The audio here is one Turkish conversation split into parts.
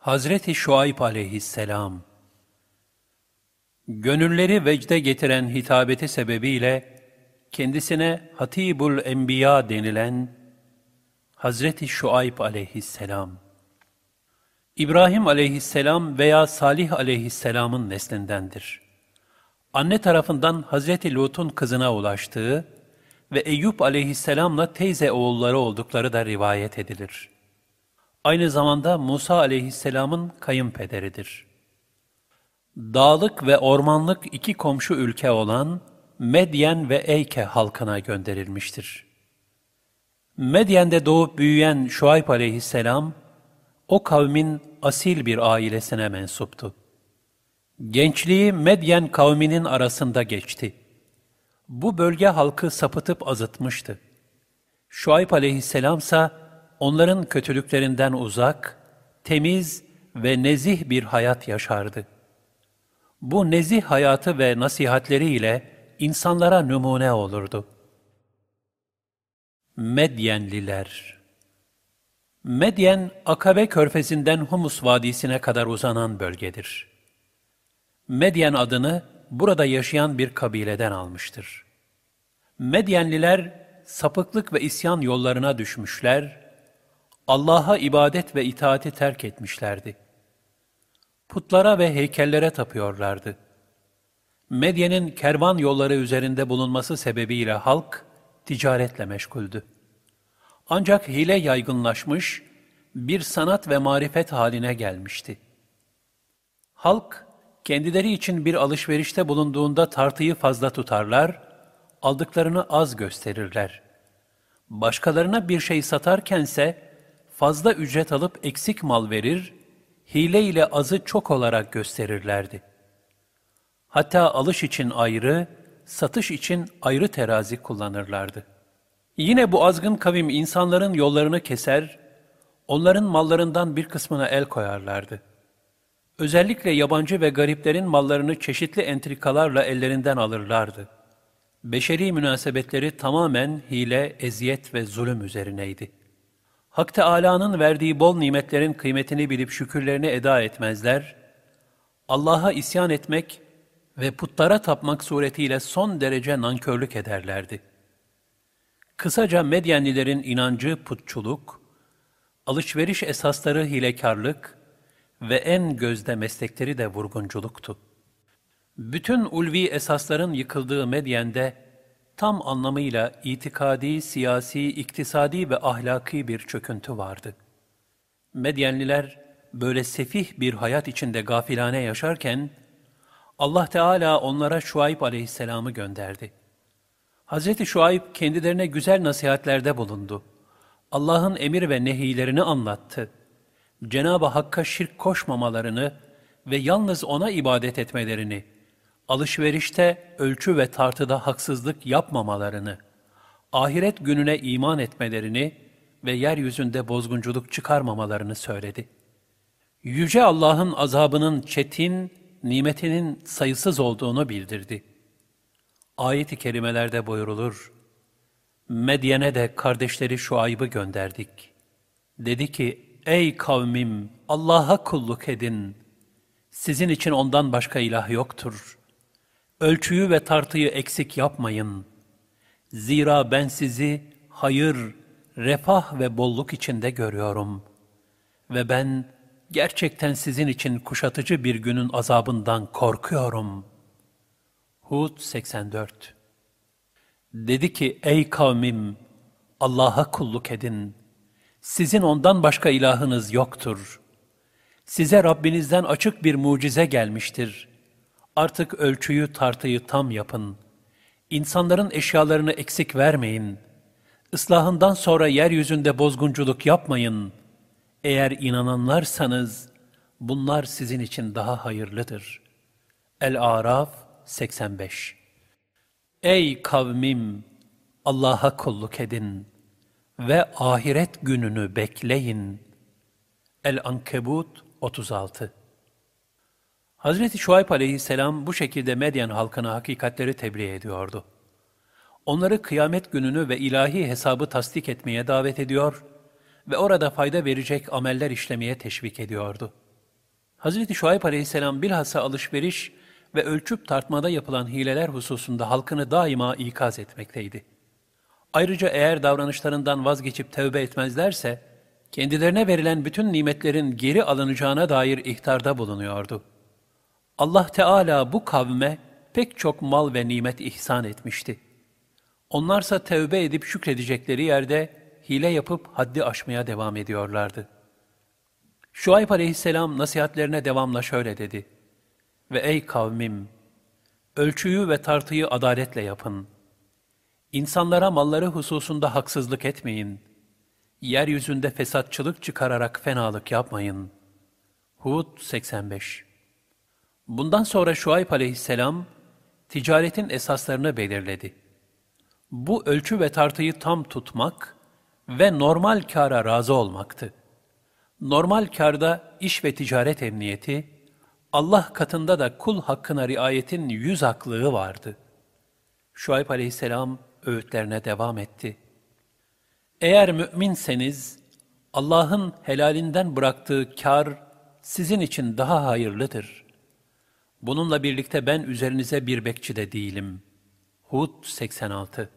Hazreti Şuayb aleyhisselam Gönülleri vecde getiren hitabeti sebebiyle kendisine Hatibul Enbiya denilen Hazreti Şuayb aleyhisselam İbrahim aleyhisselam veya Salih aleyhisselamın neslindendir. Anne tarafından Hazreti Lut'un kızına ulaştığı ve Eyüp aleyhisselamla teyze oğulları oldukları da rivayet edilir. Aynı zamanda Musa aleyhisselamın kayınpederidir. Dağlık ve ormanlık iki komşu ülke olan Medyen ve Eyke halkına gönderilmiştir. Medyen'de doğup büyüyen Şuayb aleyhisselam, o kavmin asil bir ailesine mensuptu. Gençliği Medyen kavminin arasında geçti. Bu bölge halkı sapıtıp azıtmıştı. Şuayb aleyhisselamsa onların kötülüklerinden uzak, temiz ve nezih bir hayat yaşardı. Bu nezih hayatı ve nasihatleriyle insanlara numune olurdu. Medyenliler Medyen, Akabe körfezinden Humus Vadisi'ne kadar uzanan bölgedir. Medyen adını burada yaşayan bir kabileden almıştır. Medyenliler sapıklık ve isyan yollarına düşmüşler, Allah'a ibadet ve itaati terk etmişlerdi. Putlara ve heykellere tapıyorlardı. Medyen'in kervan yolları üzerinde bulunması sebebiyle halk ticaretle meşguldü. Ancak hile yaygınlaşmış, bir sanat ve marifet haline gelmişti. Halk, kendileri için bir alışverişte bulunduğunda tartıyı fazla tutarlar, aldıklarını az gösterirler. Başkalarına bir şey satarkense, fazla ücret alıp eksik mal verir, hile ile azı çok olarak gösterirlerdi. Hatta alış için ayrı, satış için ayrı terazi kullanırlardı. Yine bu azgın kavim insanların yollarını keser, onların mallarından bir kısmına el koyarlardı. Özellikle yabancı ve gariplerin mallarını çeşitli entrikalarla ellerinden alırlardı. Beşeri münasebetleri tamamen hile, eziyet ve zulüm üzerineydi. Hak Teâlâ'nın verdiği bol nimetlerin kıymetini bilip şükürlerini eda etmezler, Allah'a isyan etmek ve putlara tapmak suretiyle son derece nankörlük ederlerdi. Kısaca Medyenlilerin inancı putçuluk, alışveriş esasları hilekarlık ve en gözde meslekleri de vurgunculuktu. Bütün ulvi esasların yıkıldığı Medyen'de tam anlamıyla itikadi, siyasi, iktisadi ve ahlaki bir çöküntü vardı. Medyenliler böyle sefih bir hayat içinde gafilane yaşarken, Allah Teala onlara Şuayb aleyhisselamı gönderdi. Hz. Şuayb kendilerine güzel nasihatlerde bulundu. Allah'ın emir ve nehilerini anlattı. Cenab-ı Hakk'a şirk koşmamalarını ve yalnız O'na ibadet etmelerini, alışverişte ölçü ve tartıda haksızlık yapmamalarını, ahiret gününe iman etmelerini ve yeryüzünde bozgunculuk çıkarmamalarını söyledi. Yüce Allah'ın azabının çetin, nimetinin sayısız olduğunu bildirdi. Ayet-i kerimelerde buyurulur, Medyen'e de kardeşleri Şuayb'ı gönderdik. Dedi ki, ey kavmim Allah'a kulluk edin. Sizin için ondan başka ilah yoktur. Ölçüyü ve tartıyı eksik yapmayın. Zira ben sizi hayır, refah ve bolluk içinde görüyorum. Ve ben gerçekten sizin için kuşatıcı bir günün azabından korkuyorum. Hud 84 Dedi ki, ey kavmim, Allah'a kulluk edin. Sizin ondan başka ilahınız yoktur. Size Rabbinizden açık bir mucize gelmiştir. Artık ölçüyü tartıyı tam yapın. İnsanların eşyalarını eksik vermeyin. Islahından sonra yeryüzünde bozgunculuk yapmayın. Eğer inananlarsanız, bunlar sizin için daha hayırlıdır. El-Araf 85 Ey kavmim! Allah'a kulluk edin ve ahiret gününü bekleyin. El-Ankebut 36 Hazreti Şuayb aleyhisselam bu şekilde Medyen halkına hakikatleri tebliğ ediyordu. Onları kıyamet gününü ve ilahi hesabı tasdik etmeye davet ediyor ve orada fayda verecek ameller işlemeye teşvik ediyordu. Hazreti Şuayb aleyhisselam bilhassa alışveriş ve ölçüp tartmada yapılan hileler hususunda halkını daima ikaz etmekteydi. Ayrıca eğer davranışlarından vazgeçip tövbe etmezlerse, kendilerine verilen bütün nimetlerin geri alınacağına dair ihtarda bulunuyordu. Allah Teala bu kavme pek çok mal ve nimet ihsan etmişti. Onlarsa tövbe edip şükredecekleri yerde hile yapıp haddi aşmaya devam ediyorlardı. Şuayb aleyhisselam nasihatlerine devamla şöyle dedi. Ve ey kavmim! Ölçüyü ve tartıyı adaletle yapın. İnsanlara malları hususunda haksızlık etmeyin. Yeryüzünde fesatçılık çıkararak fenalık yapmayın. Hud 85 Bundan sonra Şuayb aleyhisselam, ticaretin esaslarını belirledi. Bu ölçü ve tartıyı tam tutmak ve normal kâra razı olmaktı. Normal kârda iş ve ticaret emniyeti, Allah katında da kul hakkına riayetin yüz haklığı vardı. Şuayb aleyhisselam öğütlerine devam etti. Eğer müminseniz, Allah'ın helalinden bıraktığı kar sizin için daha hayırlıdır. Bununla birlikte ben üzerinize bir bekçi de değilim. Hud 86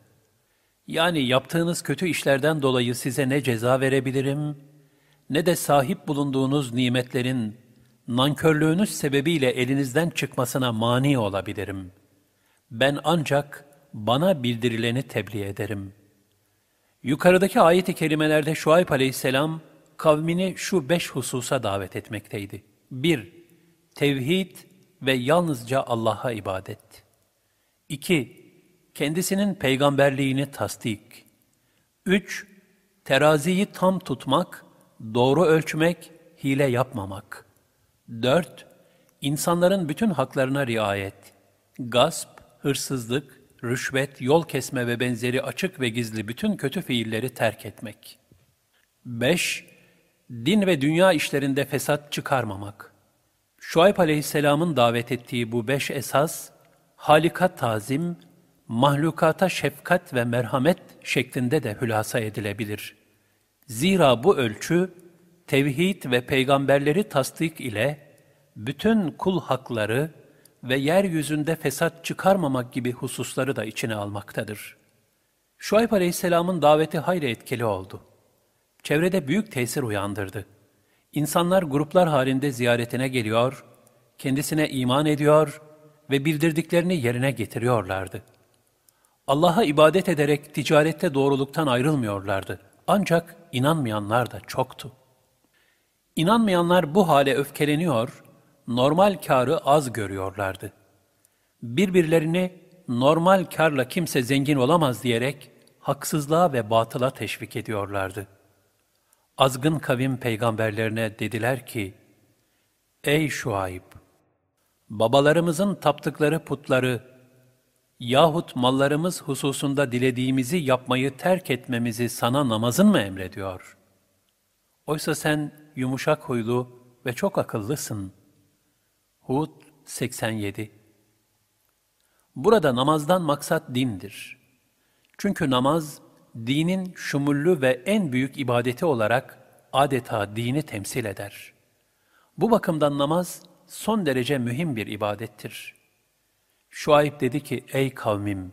Yani yaptığınız kötü işlerden dolayı size ne ceza verebilirim, ne de sahip bulunduğunuz nimetlerin nankörlüğünüz sebebiyle elinizden çıkmasına mani olabilirim. Ben ancak bana bildirileni tebliğ ederim. Yukarıdaki ayet-i kerimelerde Şuayb aleyhisselam kavmini şu beş hususa davet etmekteydi. 1. Tevhid ve yalnızca Allah'a ibadet. 2. Kendisinin peygamberliğini tasdik. 3. Teraziyi tam tutmak, doğru ölçmek, hile yapmamak. 4. İnsanların bütün haklarına riayet. Gasp, hırsızlık, rüşvet, yol kesme ve benzeri açık ve gizli bütün kötü fiilleri terk etmek. 5. Din ve dünya işlerinde fesat çıkarmamak. Şuayb aleyhisselamın davet ettiği bu beş esas, halika tazim, mahlukata şefkat ve merhamet şeklinde de hülasa edilebilir. Zira bu ölçü, tevhid ve peygamberleri tasdik ile bütün kul hakları ve yeryüzünde fesat çıkarmamak gibi hususları da içine almaktadır. Şuayb Aleyhisselam'ın daveti hayli etkili oldu. Çevrede büyük tesir uyandırdı. İnsanlar gruplar halinde ziyaretine geliyor, kendisine iman ediyor ve bildirdiklerini yerine getiriyorlardı. Allah'a ibadet ederek ticarette doğruluktan ayrılmıyorlardı. Ancak inanmayanlar da çoktu. İnanmayanlar bu hale öfkeleniyor, normal karı az görüyorlardı. Birbirlerini normal karla kimse zengin olamaz diyerek haksızlığa ve batıla teşvik ediyorlardı. Azgın kavim peygamberlerine dediler ki, Ey Şuayb! Babalarımızın taptıkları putları yahut mallarımız hususunda dilediğimizi yapmayı terk etmemizi sana namazın mı emrediyor? Oysa sen yumuşak huylu ve çok akıllısın. Hud 87 Burada namazdan maksat dindir. Çünkü namaz, dinin şumullü ve en büyük ibadeti olarak adeta dini temsil eder. Bu bakımdan namaz son derece mühim bir ibadettir. Şuayb dedi ki, ey kavmim,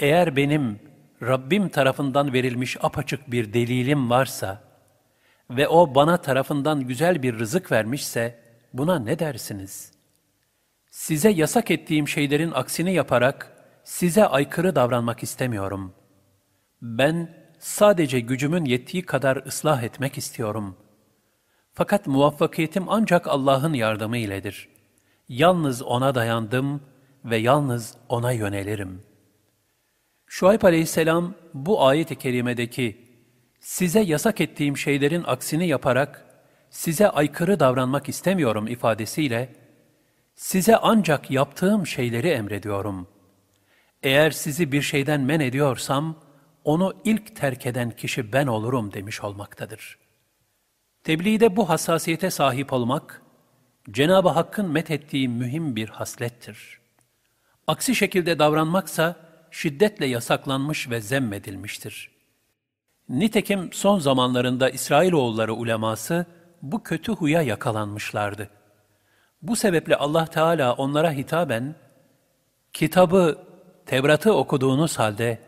eğer benim Rabbim tarafından verilmiş apaçık bir delilim varsa ve o bana tarafından güzel bir rızık vermişse, buna ne dersiniz? Size yasak ettiğim şeylerin aksini yaparak size aykırı davranmak istemiyorum. Ben sadece gücümün yettiği kadar ıslah etmek istiyorum. Fakat muvaffakiyetim ancak Allah'ın yardımı iledir. Yalnız O'na dayandım ve yalnız O'na yönelirim. Şuayb aleyhisselam bu ayet-i kerimedeki size yasak ettiğim şeylerin aksini yaparak size aykırı davranmak istemiyorum ifadesiyle size ancak yaptığım şeyleri emrediyorum. Eğer sizi bir şeyden men ediyorsam, onu ilk terk eden kişi ben olurum demiş olmaktadır. Tebliğde bu hassasiyete sahip olmak, Cenab-ı Hakk'ın methettiği mühim bir haslettir. Aksi şekilde davranmaksa şiddetle yasaklanmış ve zemmedilmiştir. Nitekim son zamanlarında İsrailoğulları uleması bu kötü huya yakalanmışlardı. Bu sebeple Allah Teala onlara hitaben, kitabı, Tevrat'ı okuduğunuz halde,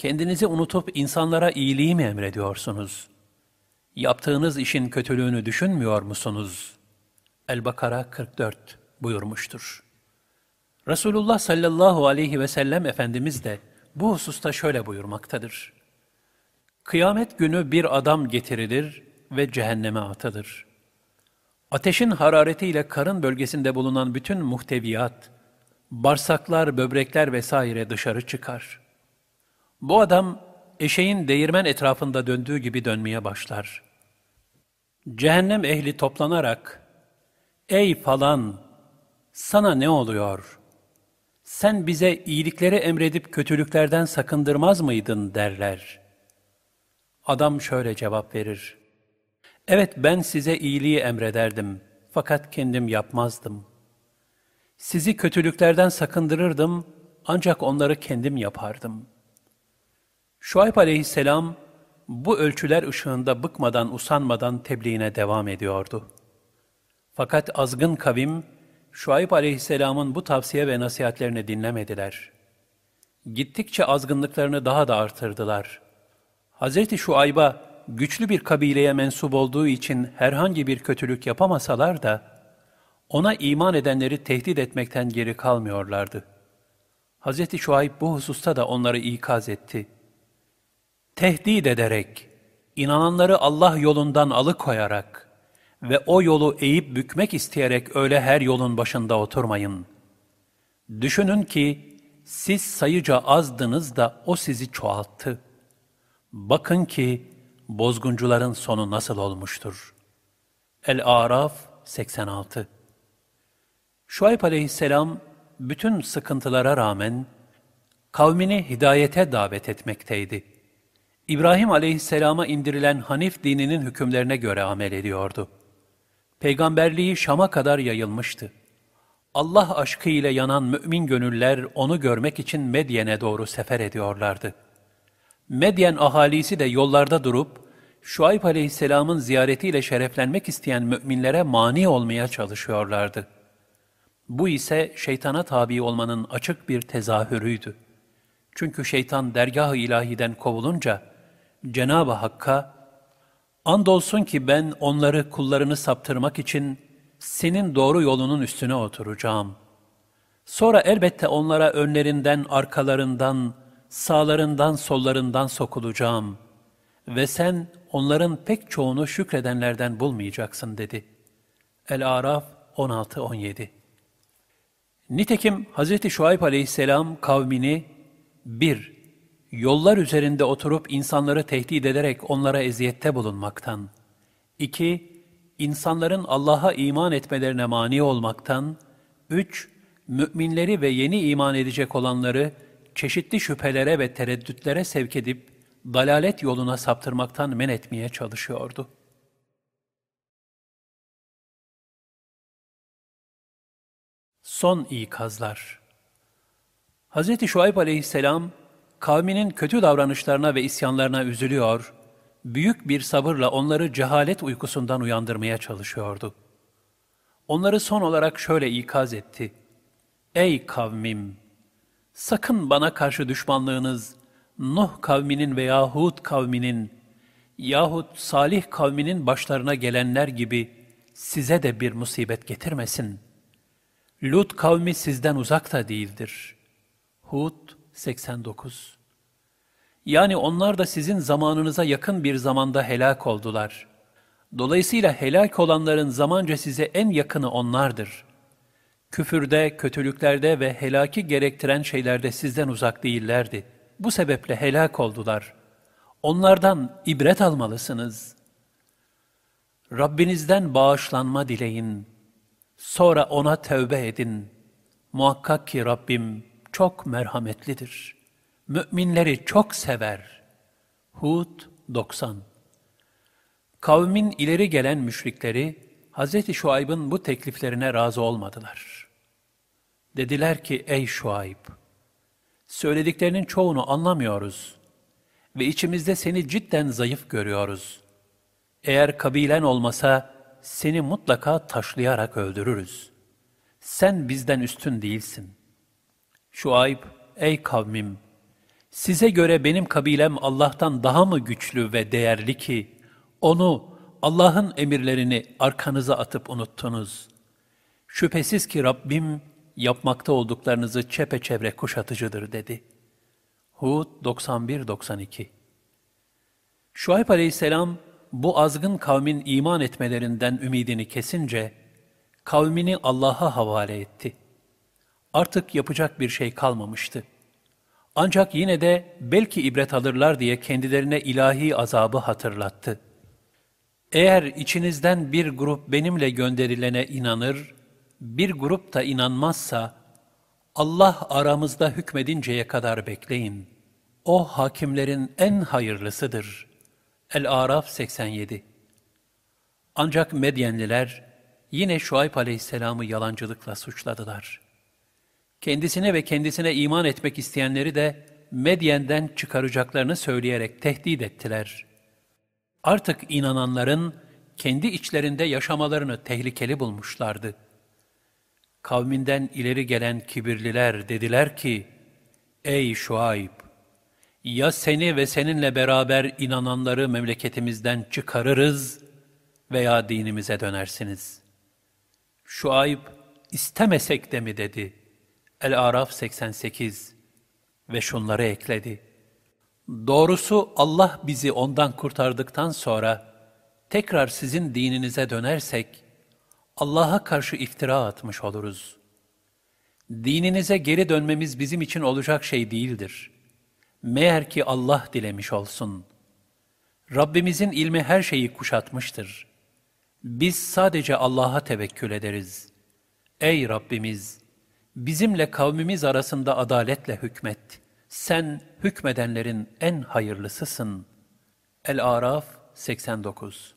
kendinizi unutup insanlara iyiliği mi emrediyorsunuz? Yaptığınız işin kötülüğünü düşünmüyor musunuz? El-Bakara 44 buyurmuştur. Resulullah sallallahu aleyhi ve sellem Efendimiz de bu hususta şöyle buyurmaktadır. Kıyamet günü bir adam getirilir ve cehenneme atılır. Ateşin hararetiyle karın bölgesinde bulunan bütün muhteviyat, bağırsaklar, böbrekler vesaire dışarı çıkar. Bu adam eşeğin değirmen etrafında döndüğü gibi dönmeye başlar. Cehennem ehli toplanarak, ''Ey falan, sana ne oluyor? Sen bize iyilikleri emredip kötülüklerden sakındırmaz mıydın?'' derler. Adam şöyle cevap verir. Evet ben size iyiliği emrederdim fakat kendim yapmazdım. Sizi kötülüklerden sakındırırdım ancak onları kendim yapardım. Şuayb aleyhisselam bu ölçüler ışığında bıkmadan usanmadan tebliğine devam ediyordu. Fakat azgın kavim Şuayb aleyhisselamın bu tavsiye ve nasihatlerini dinlemediler. Gittikçe azgınlıklarını daha da artırdılar. Hz. Şuayb'a güçlü bir kabileye mensup olduğu için herhangi bir kötülük yapamasalar da, ona iman edenleri tehdit etmekten geri kalmıyorlardı. Hz. Şuayb bu hususta da onları ikaz etti. Tehdit ederek, inananları Allah yolundan alıkoyarak ve o yolu eğip bükmek isteyerek öyle her yolun başında oturmayın. Düşünün ki siz sayıca azdınız da o sizi çoğalttı. Bakın ki bozguncuların sonu nasıl olmuştur? El-Araf 86 Şuayb aleyhisselam bütün sıkıntılara rağmen kavmini hidayete davet etmekteydi. İbrahim aleyhisselama indirilen Hanif dininin hükümlerine göre amel ediyordu. Peygamberliği Şam'a kadar yayılmıştı. Allah aşkı ile yanan mümin gönüller onu görmek için Medyen'e doğru sefer ediyorlardı.'' Medyen ahalisi de yollarda durup, Şuayb aleyhisselamın ziyaretiyle şereflenmek isteyen müminlere mani olmaya çalışıyorlardı. Bu ise şeytana tabi olmanın açık bir tezahürüydü. Çünkü şeytan dergah-ı ilahiden kovulunca, Cenab-ı Hakk'a, Andolsun ki ben onları kullarını saptırmak için senin doğru yolunun üstüne oturacağım. Sonra elbette onlara önlerinden, arkalarından, sağlarından sollarından sokulacağım ve sen onların pek çoğunu şükredenlerden bulmayacaksın dedi. El-Araf 16-17 Nitekim Hz. Şuayb aleyhisselam kavmini bir, yollar üzerinde oturup insanları tehdit ederek onlara eziyette bulunmaktan, iki, insanların Allah'a iman etmelerine mani olmaktan, üç, müminleri ve yeni iman edecek olanları çeşitli şüphelere ve tereddütlere sevk edip dalalet yoluna saptırmaktan men etmeye çalışıyordu. Son ikazlar Hz. Şuayb aleyhisselam, kavminin kötü davranışlarına ve isyanlarına üzülüyor, büyük bir sabırla onları cehalet uykusundan uyandırmaya çalışıyordu. Onları son olarak şöyle ikaz etti. Ey kavmim! Sakın bana karşı düşmanlığınız Nuh kavminin veya Hud kavminin yahut Salih kavminin başlarına gelenler gibi size de bir musibet getirmesin. Lut kavmi sizden uzak da değildir. Hud 89 Yani onlar da sizin zamanınıza yakın bir zamanda helak oldular. Dolayısıyla helak olanların zamanca size en yakını onlardır.'' Küfürde, kötülüklerde ve helaki gerektiren şeylerde sizden uzak değillerdi. Bu sebeple helak oldular. Onlardan ibret almalısınız. Rabbinizden bağışlanma dileyin. Sonra ona tövbe edin. Muhakkak ki Rabbim çok merhametlidir. Müminleri çok sever. Hud 90 Kavmin ileri gelen müşrikleri, Hz. Şuayb'ın bu tekliflerine razı olmadılar. Dediler ki ey Şuayb, söylediklerinin çoğunu anlamıyoruz ve içimizde seni cidden zayıf görüyoruz. Eğer kabilen olmasa seni mutlaka taşlayarak öldürürüz. Sen bizden üstün değilsin. Şuayb, ey kavmim, size göre benim kabilem Allah'tan daha mı güçlü ve değerli ki, onu, Allah'ın emirlerini arkanıza atıp unuttunuz. Şüphesiz ki Rabbim, yapmakta olduklarınızı çepeçevre kuşatıcıdır dedi. Hud 91-92 Şuayb aleyhisselam, bu azgın kavmin iman etmelerinden ümidini kesince, kavmini Allah'a havale etti. Artık yapacak bir şey kalmamıştı. Ancak yine de belki ibret alırlar diye kendilerine ilahi azabı hatırlattı. Eğer içinizden bir grup benimle gönderilene inanır, bir grup da inanmazsa, Allah aramızda hükmedinceye kadar bekleyin. O hakimlerin en hayırlısıdır. El-Araf 87 Ancak Medyenliler yine Şuayb aleyhisselamı yalancılıkla suçladılar. Kendisine ve kendisine iman etmek isteyenleri de Medyen'den çıkaracaklarını söyleyerek tehdit ettiler. Artık inananların kendi içlerinde yaşamalarını tehlikeli bulmuşlardı. Kavminden ileri gelen kibirliler dediler ki, Ey Şuayb! Ya seni ve seninle beraber inananları memleketimizden çıkarırız veya dinimize dönersiniz. Şuayb, istemesek de mi dedi. El-Araf 88 ve şunları ekledi. Doğrusu Allah bizi ondan kurtardıktan sonra tekrar sizin dininize dönersek, Allah'a karşı iftira atmış oluruz. Dininize geri dönmemiz bizim için olacak şey değildir. Meğer ki Allah dilemiş olsun. Rabbimizin ilmi her şeyi kuşatmıştır. Biz sadece Allah'a tevekkül ederiz. Ey Rabbimiz! Bizimle kavmimiz arasında adaletle hükmet. Sen hükmedenlerin en hayırlısısın. El-Araf 89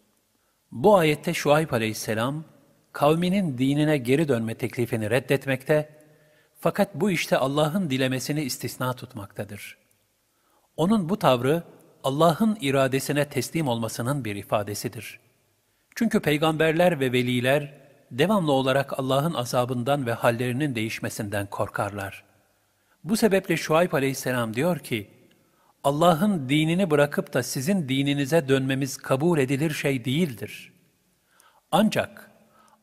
Bu ayette Şuayb aleyhisselam, kavminin dinine geri dönme teklifini reddetmekte, fakat bu işte Allah'ın dilemesini istisna tutmaktadır. Onun bu tavrı, Allah'ın iradesine teslim olmasının bir ifadesidir. Çünkü peygamberler ve veliler, devamlı olarak Allah'ın azabından ve hallerinin değişmesinden korkarlar. Bu sebeple Şuayb aleyhisselam diyor ki, Allah'ın dinini bırakıp da sizin dininize dönmemiz kabul edilir şey değildir. Ancak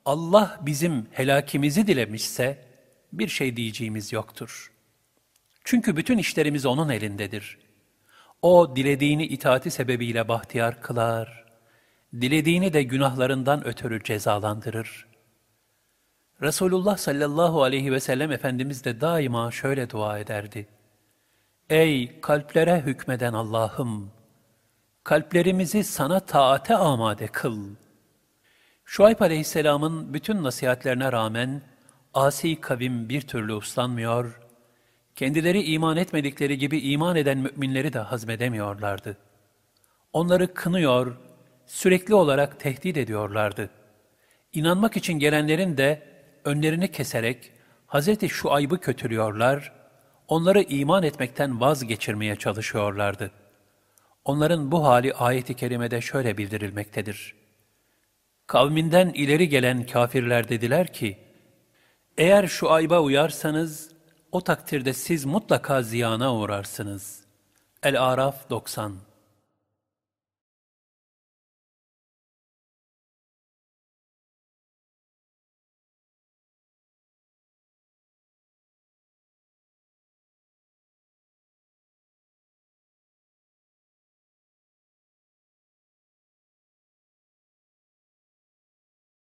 Allah bizim helakimizi dilemişse bir şey diyeceğimiz yoktur. Çünkü bütün işlerimiz O'nun elindedir. O dilediğini itaati sebebiyle bahtiyar kılar, dilediğini de günahlarından ötürü cezalandırır. Resulullah sallallahu aleyhi ve sellem Efendimiz de daima şöyle dua ederdi. Ey kalplere hükmeden Allah'ım! Kalplerimizi sana taate amade kıl.'' Şuayb aleyhisselamın bütün nasihatlerine rağmen asi kavim bir türlü uslanmıyor, kendileri iman etmedikleri gibi iman eden müminleri de hazmedemiyorlardı. Onları kınıyor, sürekli olarak tehdit ediyorlardı. İnanmak için gelenlerin de önlerini keserek Hz. Şuayb'ı kötülüyorlar, onları iman etmekten vazgeçirmeye çalışıyorlardı. Onların bu hali ayet-i kerimede şöyle bildirilmektedir. Kavminden ileri gelen kafirler dediler ki, eğer şu ayba uyarsanız, o takdirde siz mutlaka ziyana uğrarsınız. El-Araf 90